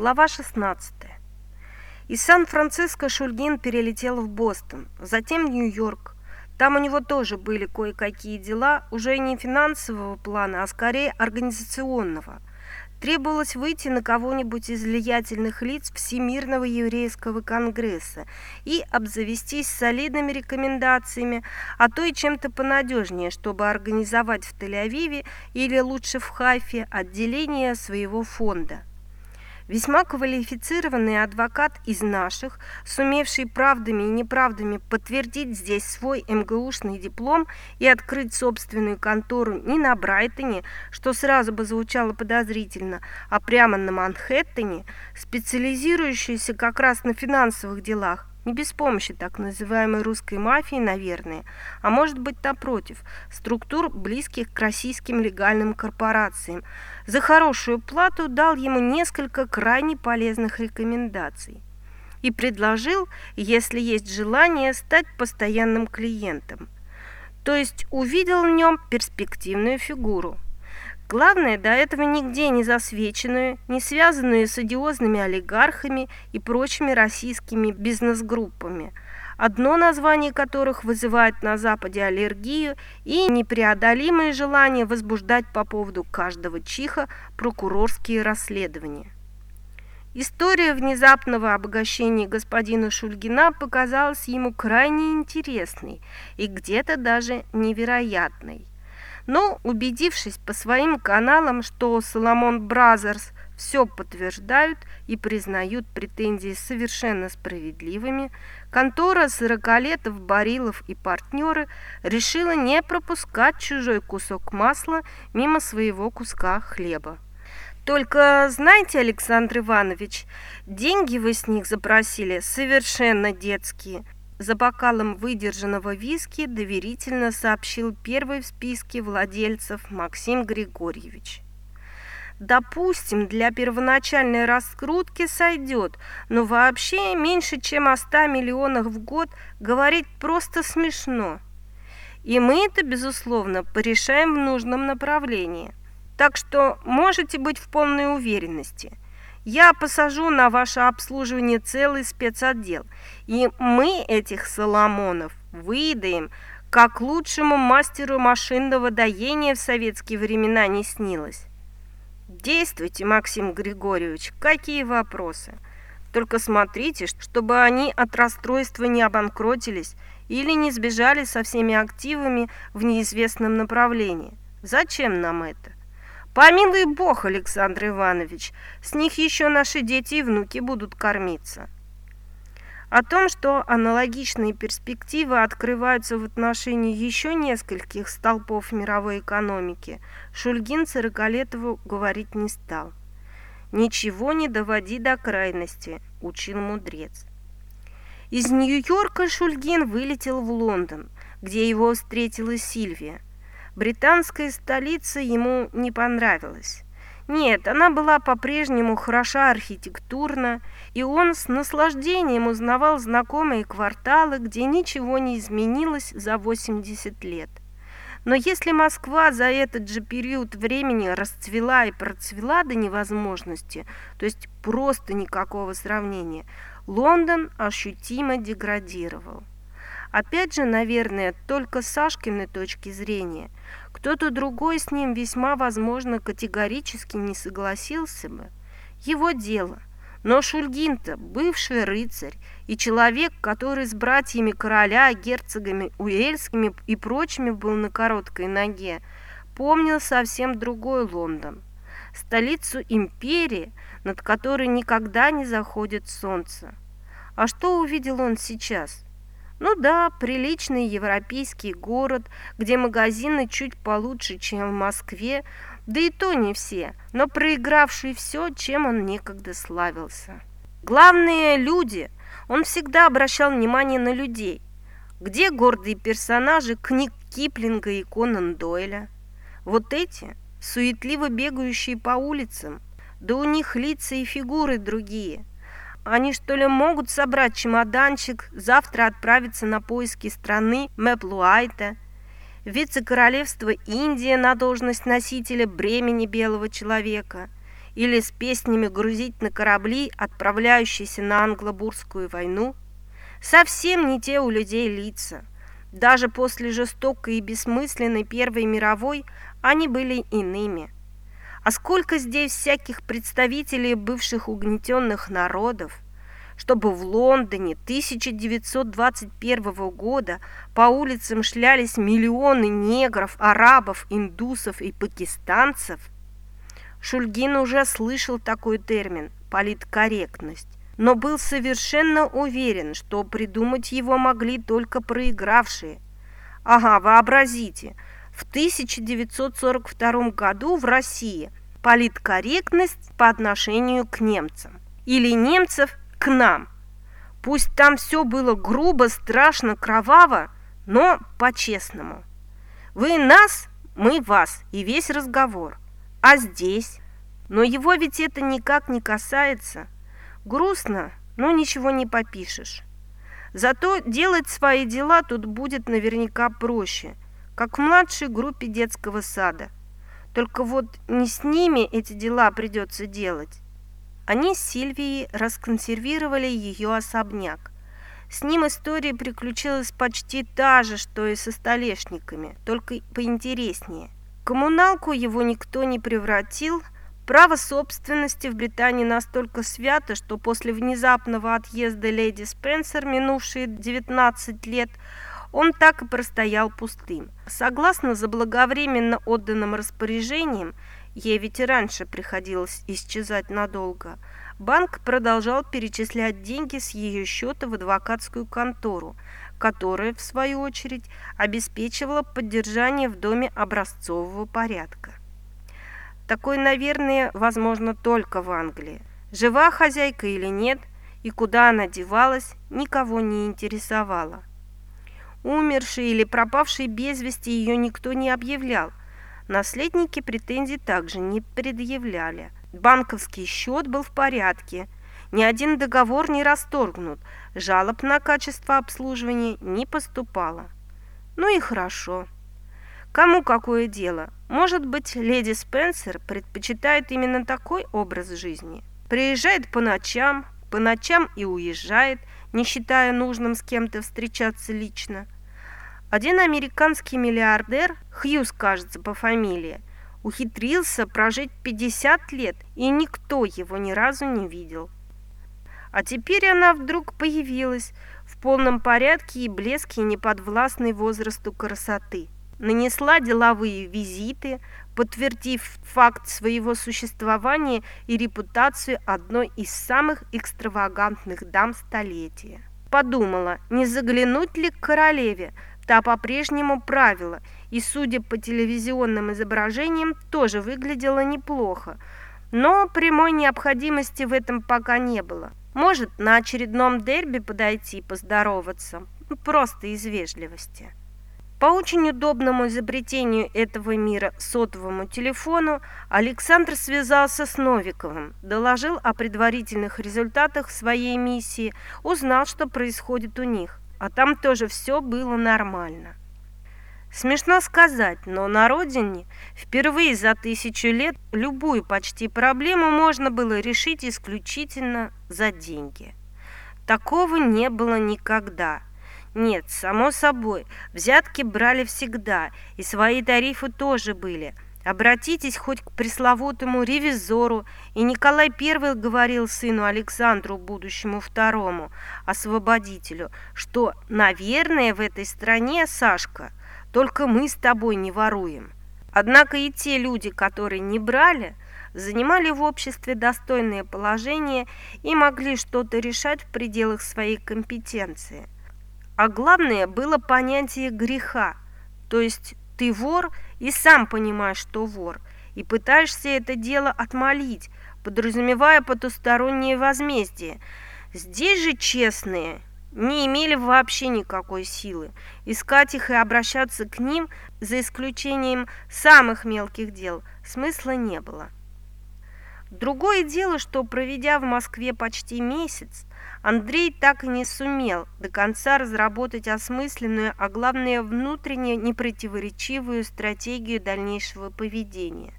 Глава 16. Из Сан-Франциско Шульгин перелетел в Бостон, затем в Нью-Йорк. Там у него тоже были кое-какие дела, уже не финансового плана, а скорее организационного. Требовалось выйти на кого-нибудь из влиятельных лиц Всемирного еврейского конгресса и обзавестись солидными рекомендациями, а то и чем-то понадежнее, чтобы организовать в Тель-Авиве или лучше в Хайфе отделение своего фонда. Весьма квалифицированный адвокат из наших, сумевший правдами и неправдами подтвердить здесь свой МГУшный диплом и открыть собственную контору не на Брайтоне, что сразу бы звучало подозрительно, а прямо на Манхэттене, специализирующийся как раз на финансовых делах, не без помощи так называемой русской мафии, наверное, а может быть напротив, структур, близких к российским легальным корпорациям. За хорошую плату дал ему несколько крайне полезных рекомендаций и предложил, если есть желание, стать постоянным клиентом. То есть увидел в нем перспективную фигуру – Главное, до этого нигде не засвеченную, не связанную с одиозными олигархами и прочими российскими бизнес-группами, одно название которых вызывает на Западе аллергию и непреодолимое желание возбуждать по поводу каждого чиха прокурорские расследования. История внезапного обогащения господина Шульгина показалась ему крайне интересной и где-то даже невероятной. Но, убедившись по своим каналам, что Соломон Бразерс все подтверждают и признают претензии совершенно справедливыми, контора сорокалетов, Барилов и партнеры решила не пропускать чужой кусок масла мимо своего куска хлеба. Только знаете, Александр Иванович, деньги вы с них запросили совершенно детские – за бокалом выдержанного виски доверительно сообщил первый в списке владельцев Максим Григорьевич. Допустим, для первоначальной раскрутки сойдет, но вообще меньше, чем о 100 миллионах в год говорить просто смешно. И мы это, безусловно, порешаем в нужном направлении. Так что можете быть в полной уверенности. Я посажу на ваше обслуживание целый спецотдел, и мы этих Соломонов выдаем, как лучшему мастеру машинного доения в советские времена не снилось. Действуйте, Максим Григорьевич, какие вопросы? Только смотрите, чтобы они от расстройства не обанкротились или не сбежали со всеми активами в неизвестном направлении. Зачем нам это? Помилуй Бог, Александр Иванович, с них еще наши дети и внуки будут кормиться. О том, что аналогичные перспективы открываются в отношении еще нескольких столпов мировой экономики, Шульгин Сорокалетову говорить не стал. «Ничего не доводи до крайности», – учил мудрец. Из Нью-Йорка Шульгин вылетел в Лондон, где его встретила Сильвия – Британская столица ему не понравилась. Нет, она была по-прежнему хороша архитектурно, и он с наслаждением узнавал знакомые кварталы, где ничего не изменилось за 80 лет. Но если Москва за этот же период времени расцвела и процвела до невозможности, то есть просто никакого сравнения, Лондон ощутимо деградировал. Опять же, наверное, только с Сашкиной точки зрения. Кто-то другой с ним весьма возможно категорически не согласился бы. Его дело. Но Шульгин-то бывший рыцарь и человек, который с братьями короля, герцогами Уэльскими и прочими был на короткой ноге, помнил совсем другой Лондон. Столицу империи, над которой никогда не заходит солнце. А что увидел он сейчас? Ну да, приличный европейский город, где магазины чуть получше, чем в Москве, да и то не все, но проигравший все, чем он некогда славился. Главные люди. Он всегда обращал внимание на людей. Где гордые персонажи книг Киплинга и Конан Дойля? Вот эти, суетливо бегающие по улицам, да у них лица и фигуры другие – они что ли могут собрать чемоданчик, завтра отправиться на поиски страны Мэплуайта, вице-королевства Индия на должность носителя бремени белого человека или с песнями грузить на корабли, отправляющиеся на англобурскую войну. Совсем не те у людей лица. Даже после жестокой и бессмысленной Первой мировой они были иными. А сколько здесь всяких представителей бывших угнетенных народов, чтобы в Лондоне 1921 года по улицам шлялись миллионы негров, арабов, индусов и пакистанцев. Шульгин уже слышал такой термин «политкорректность», но был совершенно уверен, что придумать его могли только проигравшие. Ага, вообразите, в 1942 году в России политкорректность по отношению к немцам или немцев к нам. Пусть там все было грубо, страшно, кроваво, но по-честному. Вы нас, мы вас, и весь разговор. А здесь? Но его ведь это никак не касается. Грустно, но ничего не попишешь. Зато делать свои дела тут будет наверняка проще, как в младшей группе детского сада. Только вот не с ними эти дела придется делать. Они с Сильвией расконсервировали ее особняк. С ним история приключилась почти та же, что и со столешниками, только поинтереснее. Коммуналку его никто не превратил, право собственности в Британии настолько свято, что после внезапного отъезда леди Спенсер, минувшие 19 лет, он так и простоял пустым. Согласно заблаговременно отданным распоряжениям, Ей ведь и раньше приходилось исчезать надолго. Банк продолжал перечислять деньги с ее счета в адвокатскую контору, которая, в свою очередь, обеспечивала поддержание в доме образцового порядка. Такой, наверное, возможно только в Англии. Жива хозяйка или нет, и куда она девалась, никого не интересовало. Умерший или пропавший без вести ее никто не объявлял, Наследники претензий также не предъявляли. Банковский счет был в порядке. Ни один договор не расторгнут. Жалоб на качество обслуживания не поступало. Ну и хорошо. Кому какое дело? Может быть, леди Спенсер предпочитает именно такой образ жизни? Приезжает по ночам, по ночам и уезжает, не считая нужным с кем-то встречаться лично. Один американский миллиардер, Хьюз, кажется, по фамилии, ухитрился прожить 50 лет, и никто его ни разу не видел. А теперь она вдруг появилась в полном порядке и блеске неподвластной возрасту красоты. Нанесла деловые визиты, подтвердив факт своего существования и репутацию одной из самых экстравагантных дам столетия. Подумала, не заглянуть ли к королеве, Та по-прежнему правила, и, судя по телевизионным изображениям, тоже выглядела неплохо. Но прямой необходимости в этом пока не было. Может, на очередном дерби подойти поздороваться. Ну, просто из вежливости. По очень удобному изобретению этого мира сотовому телефону Александр связался с Новиковым, доложил о предварительных результатах своей миссии, узнал, что происходит у них а там тоже все было нормально. Смешно сказать, но на родине впервые за тысячу лет любую почти проблему можно было решить исключительно за деньги. Такого не было никогда. Нет, само собой, взятки брали всегда, и свои тарифы тоже были – Обратитесь хоть к пресловутому ревизору, и Николай I говорил сыну Александру, будущему второму, освободителю, что, наверное, в этой стране, Сашка, только мы с тобой не воруем. Однако и те люди, которые не брали, занимали в обществе достойное положение и могли что-то решать в пределах своей компетенции. А главное было понятие греха, то есть ты вор и сам понимаешь, что вор, и пытаешься это дело отмолить, подразумевая потустороннее возмездие. Здесь же честные не имели вообще никакой силы. Искать их и обращаться к ним, за исключением самых мелких дел, смысла не было. Другое дело, что проведя в Москве почти месяц, Андрей так и не сумел до конца разработать осмысленную, а главное внутренне непротиворечивую стратегию дальнейшего поведения.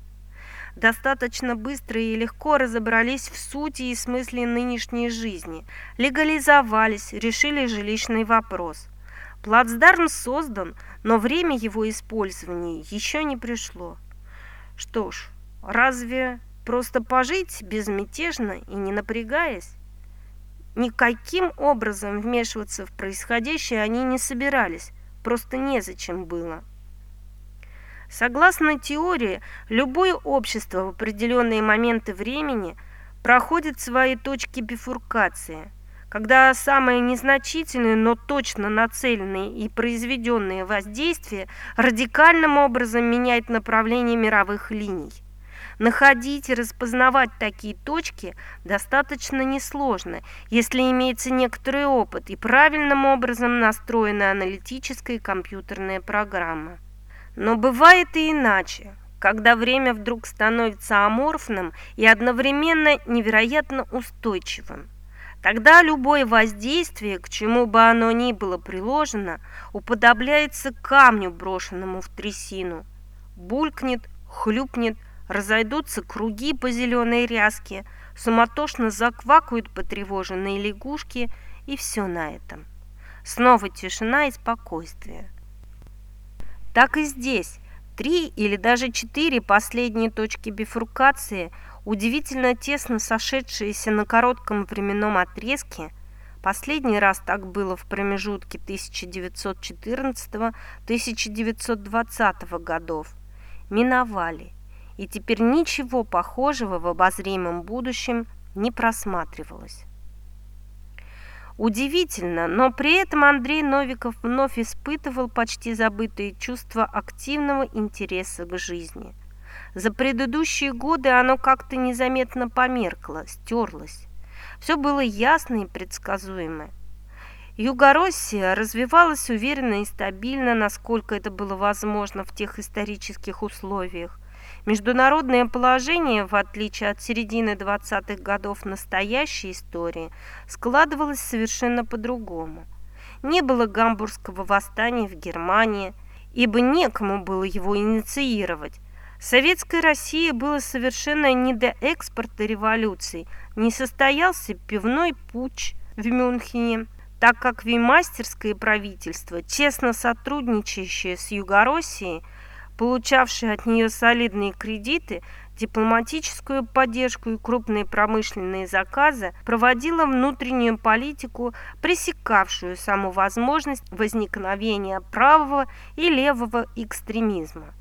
достаточно быстро и легко разобрались в сути и смысле нынешней жизни, легализовались, решили жилищный вопрос. Плацдарм создан, но время его использования еще не пришло. Что ж, разве просто пожить безмятежно и не напрягаясь? Никаким образом вмешиваться в происходящее они не собирались, просто незачем было. Согласно теории, любое общество в определенные моменты времени проходит свои точки бифуркации, когда самые незначительные, но точно нацеленные и произведенные воздействия радикальным образом меняют направление мировых линий. Находить и распознавать такие точки достаточно несложно, если имеется некоторый опыт и правильным образом настроена аналитическая и компьютерная программа. Но бывает и иначе, когда время вдруг становится аморфным и одновременно невероятно устойчивым. Тогда любое воздействие, к чему бы оно ни было приложено, уподобляется камню, брошенному в трясину. Булькнет, хлюпнет, разойдутся круги по зеленой ряске, суматошно заквакают потревоженные лягушки, и все на этом. Снова тишина и спокойствие. Так и здесь. Три или даже четыре последние точки бифуркации, удивительно тесно сошедшиеся на коротком временном отрезке, Последний раз так было в промежутке 1914-1920 годов. Миновали, и теперь ничего похожего в обозримом будущем не просматривалось. Удивительно, но при этом Андрей Новиков вновь испытывал почти забытые чувства активного интереса к жизни. За предыдущие годы оно как-то незаметно померкло, стерлось. Все было ясно и предсказуемо. Югороссия развивалась уверенно и стабильно, насколько это было возможно в тех исторических условиях. Международное положение, в отличие от середины 20-х годов настоящей истории, складывалось совершенно по-другому. Не было гамбургского восстания в Германии, ибо некому было его инициировать. Советской России было совершенно не до экспорта революции, не состоялся пивной путь в Мюнхене, так как веймастерское правительство, честно сотрудничающее с Югороссией, получавшие от нее солидные кредиты, дипломатическую поддержку и крупные промышленные заказы, проводила внутреннюю политику, пресекавшую саму возможность возникновения правого и левого экстремизма.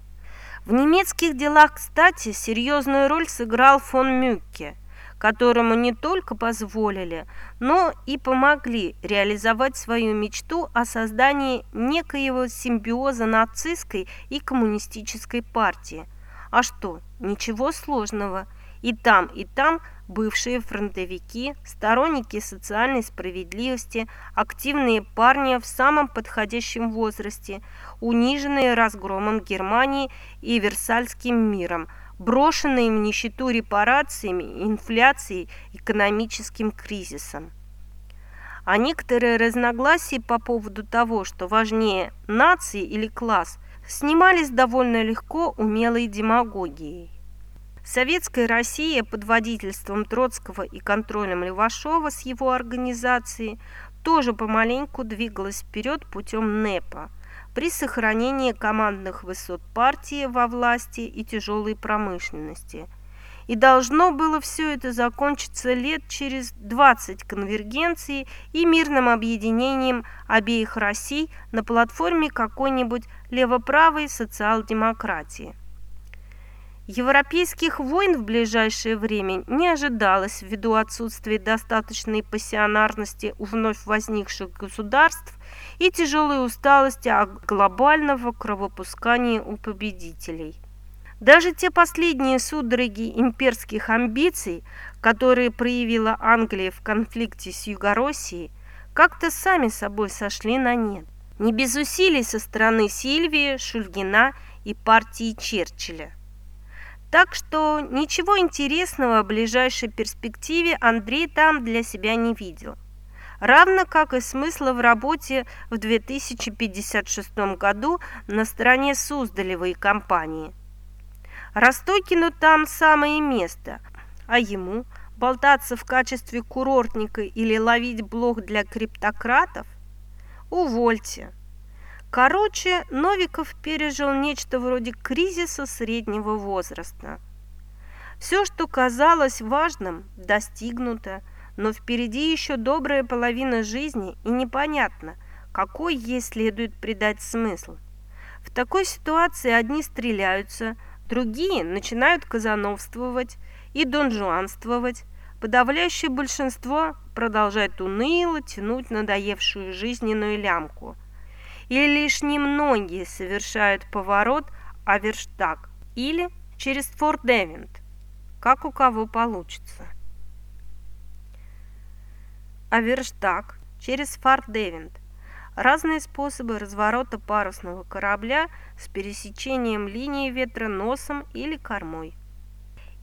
В немецких делах, кстати, серьезную роль сыграл фон Мюкке – которому не только позволили, но и помогли реализовать свою мечту о создании некоего симбиоза нацистской и коммунистической партии. А что, ничего сложного. И там, и там бывшие фронтовики, сторонники социальной справедливости, активные парни в самом подходящем возрасте, униженные разгромом Германии и Версальским миром – брошенные в нищету репарациями, инфляцией, экономическим кризисом. А некоторые разногласия по поводу того, что важнее нации или класс, снимались довольно легко умелой демагогией. Советская Россия под водительством Троцкого и контролем Левашова с его организацией тоже помаленьку двигалась вперед путем НЭПа – при сохранении командных высот партии во власти и тяжелой промышленности. И должно было все это закончиться лет через 20 конвергенции и мирным объединением обеих Россий на платформе какой-нибудь левоправой социал-демократии. Европейских войн в ближайшее время не ожидалось ввиду отсутствия достаточной пассионарности у вновь возникших государств и тяжелой усталости от глобального кровопускания у победителей. Даже те последние судороги имперских амбиций, которые проявила Англия в конфликте с Югороссией, как-то сами собой сошли на нет. Не без усилий со стороны Сильвии, Шульгина и партии Черчилля. Так что ничего интересного в ближайшей перспективе Андрей там для себя не видел. Равно как и смысла в работе в 2056 году на стороне Суздалевой компании. Ростокину там самое место, а ему болтаться в качестве курортника или ловить блох для криптократов? Увольте. Короче, Новиков пережил нечто вроде кризиса среднего возраста. Все, что казалось важным, достигнуто, но впереди еще добрая половина жизни, и непонятно, какой ей следует придать смысл. В такой ситуации одни стреляются, другие начинают казановствовать и донжуанствовать, подавляющее большинство продолжает уныло тянуть надоевшую жизненную лямку. И лишь немногие совершают поворот Аверштаг или через Форт Эвент, как у кого получится. Аверштаг через Форт Эвент – разные способы разворота парусного корабля с пересечением линии ветра носом или кормой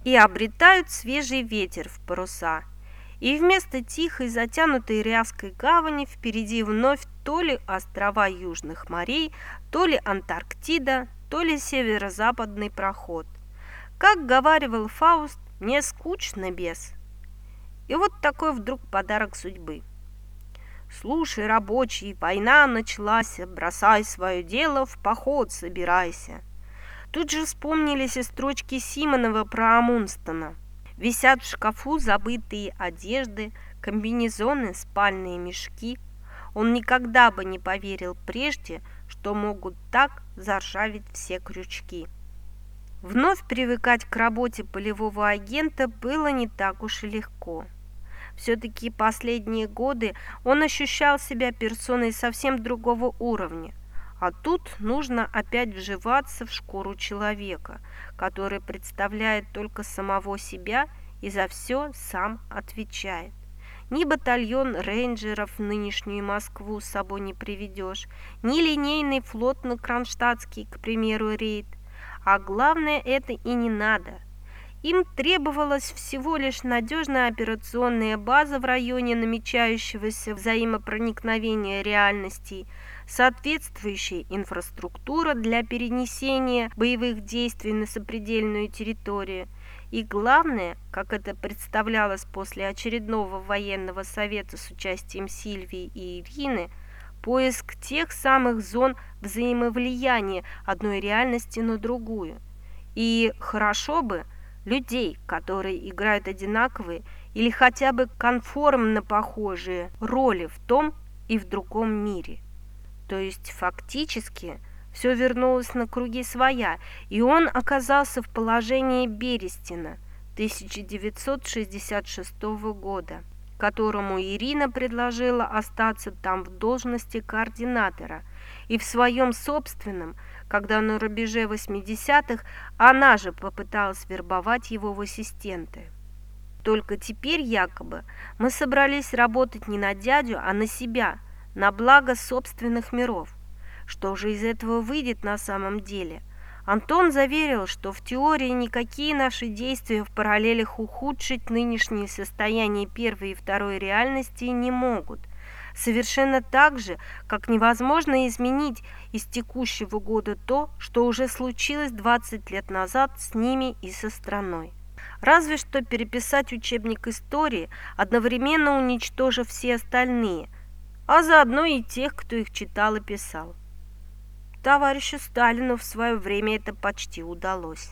и обретают свежий ветер в паруса. И вместо тихой, затянутой ряской гавани впереди вновь то ли острова Южных морей, то ли Антарктида, то ли северо-западный проход. Как говаривал Фауст, мне скучно без. И вот такой вдруг подарок судьбы. Слушай, рабочий, война началась, бросай свое дело, в поход собирайся. Тут же вспомнились и строчки Симонова про Амунстона. Висят в шкафу забытые одежды, комбинезоны, спальные мешки. Он никогда бы не поверил прежде, что могут так заржаветь все крючки. Вновь привыкать к работе полевого агента было не так уж и легко. Все-таки последние годы он ощущал себя персоной совсем другого уровня – а тут нужно опять вживаться в шкуру человека, который представляет только самого себя и за все сам отвечает. Ни батальон рейнджеров в нынешнюю Москву с собой не приведешь, ни линейный флот на Кронштадтский, к примеру, рейд. А главное, это и не надо. Им требовалась всего лишь надежная операционная база в районе намечающегося взаимопроникновения реальностей – соответствующая инфраструктура для перенесения боевых действий на сопредельную территорию и главное, как это представлялось после очередного военного совета с участием Сильвии и Ирины, поиск тех самых зон взаимовлияния одной реальности на другую. И хорошо бы людей, которые играют одинаковые или хотя бы конформно похожие роли в том и в другом мире. То есть фактически все вернулось на круги своя, и он оказался в положении Берестина 1966 года, которому Ирина предложила остаться там в должности координатора, и в своем собственном, когда на рубеже 80-х она же попыталась вербовать его в ассистенты. Только теперь якобы мы собрались работать не на дядю, а на себя – на благо собственных миров. Что же из этого выйдет на самом деле? Антон заверил, что в теории никакие наши действия в параллелях ухудшить нынешнее состояние первой и второй реальности не могут. Совершенно так же, как невозможно изменить из текущего года то, что уже случилось 20 лет назад с ними и со страной. Разве что переписать учебник истории, одновременно уничтожив все остальные – а заодно и тех, кто их читал и писал. Товарищу Сталину в свое время это почти удалось.